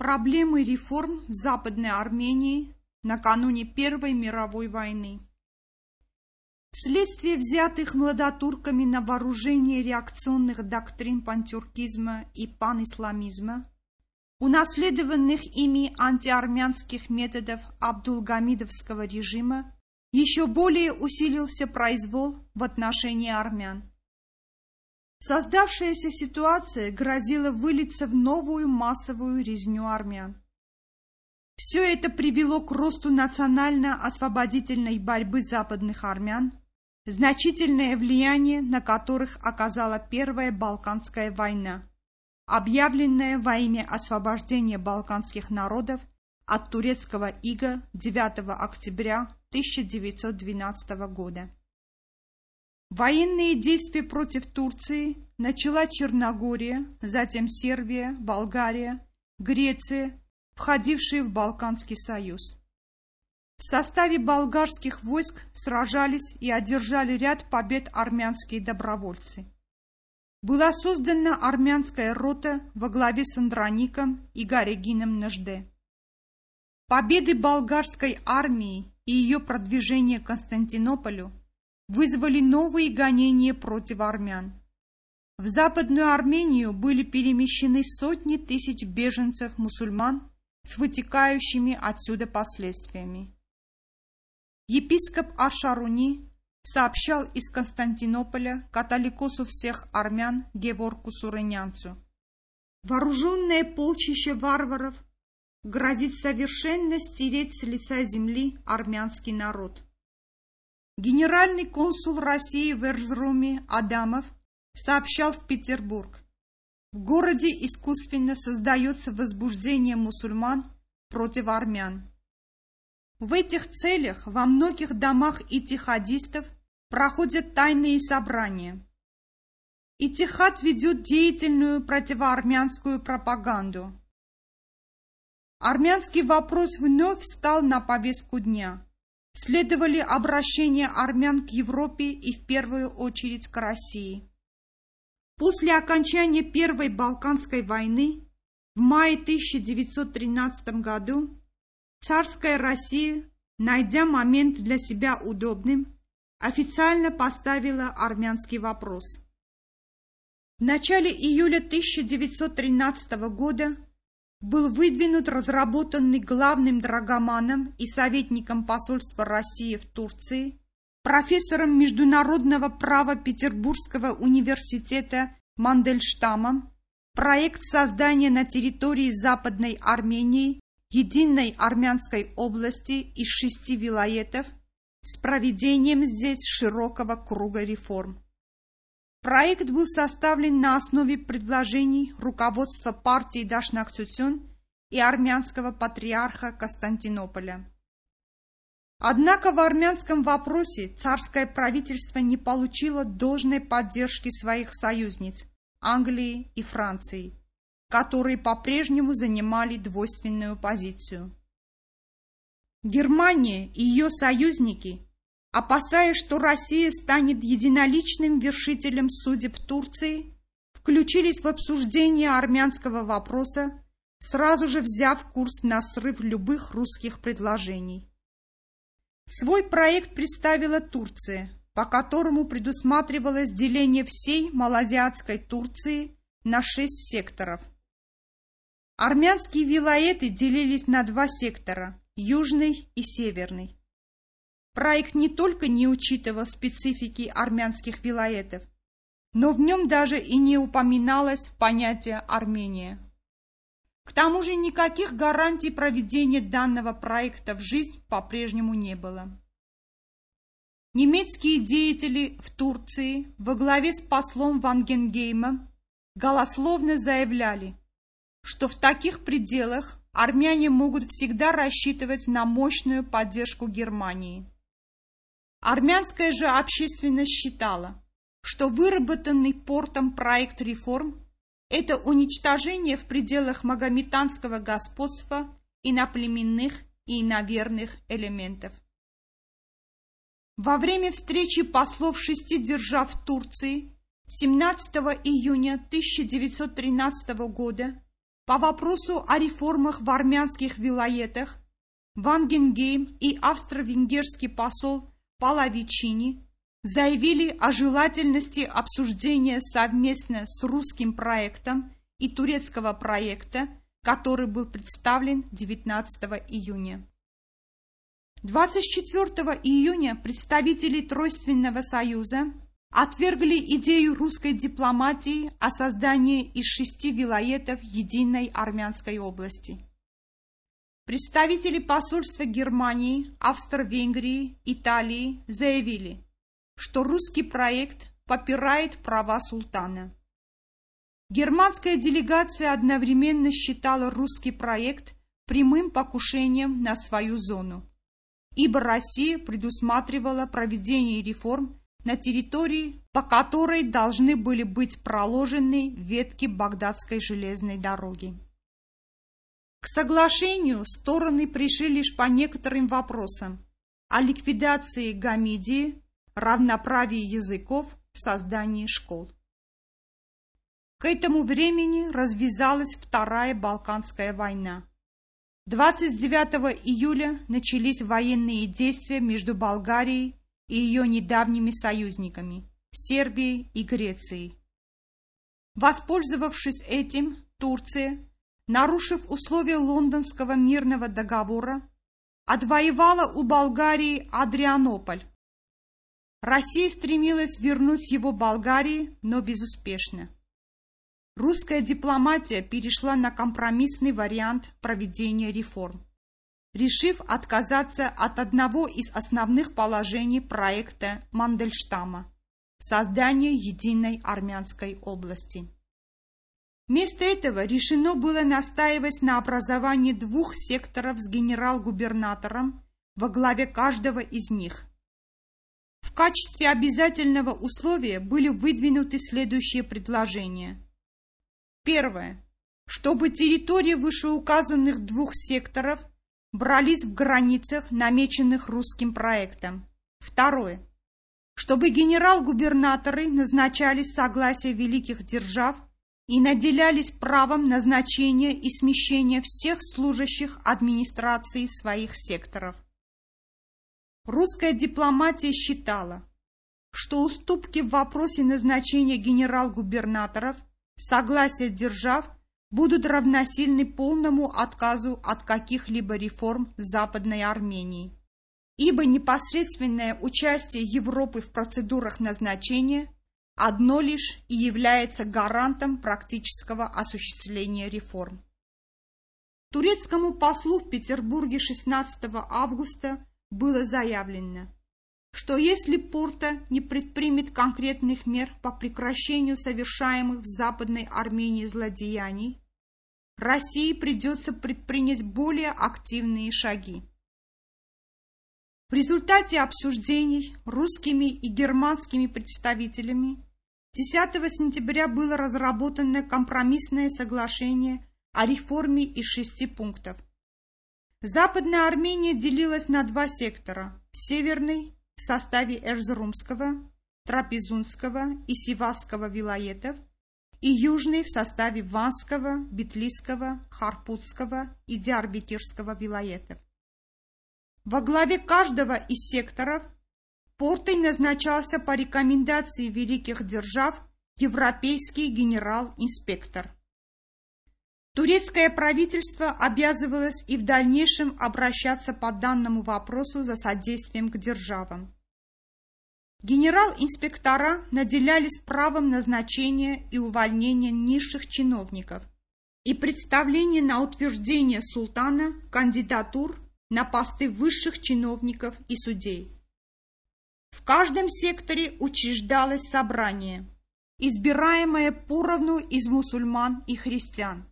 Проблемы реформ в Западной Армении накануне Первой мировой войны. Вследствие взятых младотурками на вооружение реакционных доктрин пантюркизма и панисламизма, унаследованных ими антиармянских методов Абдулгамидовского режима, еще более усилился произвол в отношении армян. Создавшаяся ситуация грозила вылиться в новую массовую резню армян. Все это привело к росту национально-освободительной борьбы западных армян, значительное влияние на которых оказала Первая Балканская война, объявленная во имя освобождения балканских народов от турецкого ига 9 октября 1912 года. Военные действия против Турции начала Черногория, затем Сербия, Болгария, Греция, входившие в Балканский союз. В составе болгарских войск сражались и одержали ряд побед армянские добровольцы. Была создана армянская рота во главе с Андроником и Гарегином Нажде. Победы болгарской армии и ее продвижение к Константинополю вызвали новые гонения против армян. В Западную Армению были перемещены сотни тысяч беженцев-мусульман с вытекающими отсюда последствиями. Епископ Ашаруни сообщал из Константинополя католикосу всех армян Геворку Сурынянцу. Вооруженное полчище варваров грозит совершенно стереть с лица земли армянский народ. Генеральный консул России в Эрзруме Адамов сообщал в Петербург. В городе искусственно создается возбуждение мусульман против армян. В этих целях во многих домах итихадистов проходят тайные собрания. Итихад ведет деятельную противоармянскую пропаганду. Армянский вопрос вновь встал на повестку дня следовали обращения армян к Европе и в первую очередь к России. После окончания Первой Балканской войны в мае 1913 году царская Россия, найдя момент для себя удобным, официально поставила армянский вопрос. В начале июля 1913 года был выдвинут разработанный главным драгоманом и советником посольства России в Турции, профессором международного права Петербургского университета Мандельштамом, проект создания на территории Западной Армении единой армянской области из шести вилоетов с проведением здесь широкого круга реформ. Проект был составлен на основе предложений руководства партии Дашнакцутюн и армянского патриарха Константинополя. Однако в армянском вопросе царское правительство не получило должной поддержки своих союзниц Англии и Франции, которые по-прежнему занимали двойственную позицию. Германия и ее союзники опасаясь, что Россия станет единоличным вершителем судеб Турции, включились в обсуждение армянского вопроса, сразу же взяв курс на срыв любых русских предложений. Свой проект представила Турция, по которому предусматривалось деление всей малоазиатской Турции на шесть секторов. Армянские вилоеты делились на два сектора – южный и северный. Проект не только не учитывал специфики армянских вилоетов, но в нем даже и не упоминалось понятие Армения. К тому же никаких гарантий проведения данного проекта в жизнь по-прежнему не было. Немецкие деятели в Турции во главе с послом Вангенгеймом голословно заявляли, что в таких пределах армяне могут всегда рассчитывать на мощную поддержку Германии. Армянская же общественность считала, что выработанный портом проект реформ – это уничтожение в пределах магометанского господства иноплеменных и иноверных элементов. Во время встречи послов шести держав Турции 17 июня 1913 года По вопросу о реформах в армянских вилоетах Вангенгейм и австро-венгерский посол Палавичини заявили о желательности обсуждения совместно с русским проектом и турецкого проекта, который был представлен 19 июня. 24 июня представители Тройственного союза отвергли идею русской дипломатии о создании из шести вилоетов единой армянской области. Представители посольства Германии, Австро-Венгрии, Италии заявили, что русский проект попирает права султана. Германская делегация одновременно считала русский проект прямым покушением на свою зону, ибо Россия предусматривала проведение реформ на территории, по которой должны были быть проложены ветки Багдадской железной дороги. К соглашению стороны пришли лишь по некоторым вопросам о ликвидации гамидии, равноправии языков, создании школ. К этому времени развязалась Вторая Балканская война. 29 июля начались военные действия между Болгарией и ее недавними союзниками – Сербией и Грецией. Воспользовавшись этим, Турция, нарушив условия Лондонского мирного договора, отвоевала у Болгарии Адрианополь. Россия стремилась вернуть его Болгарии, но безуспешно. Русская дипломатия перешла на компромиссный вариант проведения реформ решив отказаться от одного из основных положений проекта Мандельштама – создания единой армянской области. Вместо этого решено было настаивать на образовании двух секторов с генерал-губернатором во главе каждого из них. В качестве обязательного условия были выдвинуты следующие предложения. Первое. Чтобы территории вышеуказанных двух секторов брались в границах, намеченных русским проектом. Второе. Чтобы генерал-губернаторы назначались согласия великих держав и наделялись правом назначения и смещения всех служащих администрации своих секторов. Русская дипломатия считала, что уступки в вопросе назначения генерал-губернаторов, согласия держав будут равносильны полному отказу от каких-либо реформ Западной Армении. Ибо непосредственное участие Европы в процедурах назначения одно лишь и является гарантом практического осуществления реформ. Турецкому послу в Петербурге 16 августа было заявлено, что если Порта не предпримет конкретных мер по прекращению совершаемых в Западной Армении злодеяний, России придется предпринять более активные шаги. В результате обсуждений русскими и германскими представителями 10 сентября было разработано компромиссное соглашение о реформе из шести пунктов. Западная Армения делилась на два сектора – северный в составе Эрзрумского, Трапезунского и Сивасского вилоетов и южный в составе Ванского, Бетлийского, Харпутского и Диарбекирского вилоетов. Во главе каждого из секторов портой назначался по рекомендации великих держав европейский генерал-инспектор. Турецкое правительство обязывалось и в дальнейшем обращаться по данному вопросу за содействием к державам. Генерал-инспектора наделялись правом назначения и увольнения низших чиновников и представления на утверждение султана кандидатур на посты высших чиновников и судей. В каждом секторе учреждалось собрание, избираемое поровну из мусульман и христиан.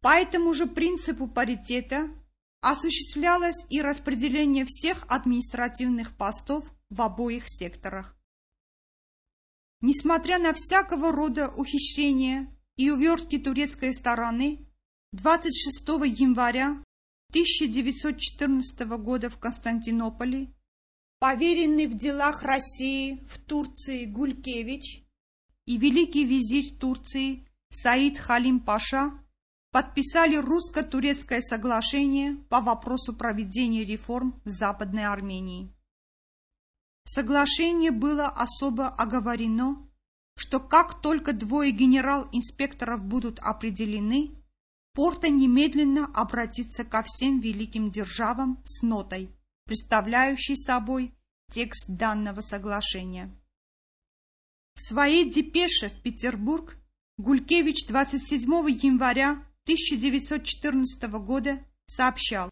По этому же принципу паритета осуществлялось и распределение всех административных постов в обоих секторах. Несмотря на всякого рода ухищрения и увертки турецкой стороны, 26 января 1914 года в Константинополе поверенный в делах России в Турции Гулькевич и великий визирь Турции Саид Халим Паша подписали русско-турецкое соглашение по вопросу проведения реформ в Западной Армении. В соглашении было особо оговорено, что как только двое генерал-инспекторов будут определены, Порта немедленно обратится ко всем великим державам с нотой, представляющей собой текст данного соглашения. В своей депеше в Петербург Гулькевич 27 января 1914 года сообщал,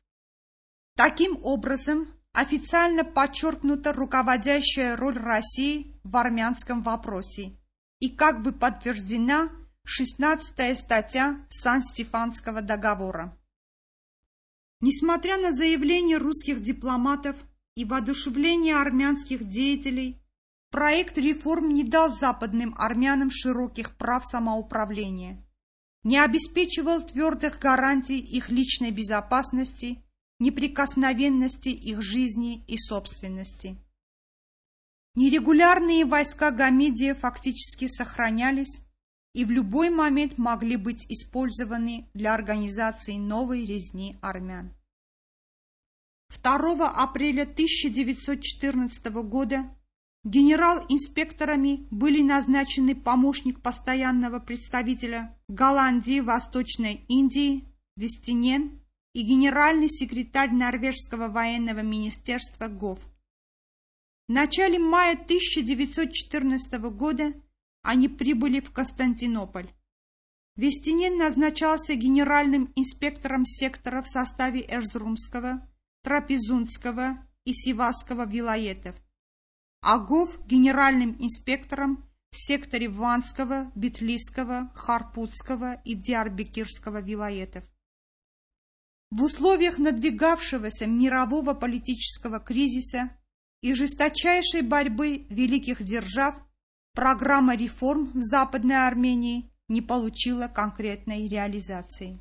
Таким образом, официально подчеркнута руководящая роль России в армянском вопросе и как бы подтверждена 16 статья Сан-Стефанского договора. Несмотря на заявления русских дипломатов и воодушевление армянских деятелей, проект реформ не дал западным армянам широких прав самоуправления, не обеспечивал твердых гарантий их личной безопасности, неприкосновенности их жизни и собственности. Нерегулярные войска Гамедия фактически сохранялись, и в любой момент могли быть использованы для организации новой резни армян. 2 апреля 1914 года генерал-инспекторами были назначены помощник постоянного представителя Голландии Восточной Индии Вестинен и генеральный секретарь Норвежского военного министерства ГОВ. В начале мая 1914 года они прибыли в Константинополь. Вестинен назначался генеральным инспектором сектора в составе Эрзрумского, Трапезунского и Сивасского вилоетов, Агов генеральным инспектором в секторе Ванского, Бетлийского, Харпутского и Диарбекирского вилоетов. В условиях надвигавшегося мирового политического кризиса и жесточайшей борьбы великих держав программа реформ в Западной Армении не получила конкретной реализации.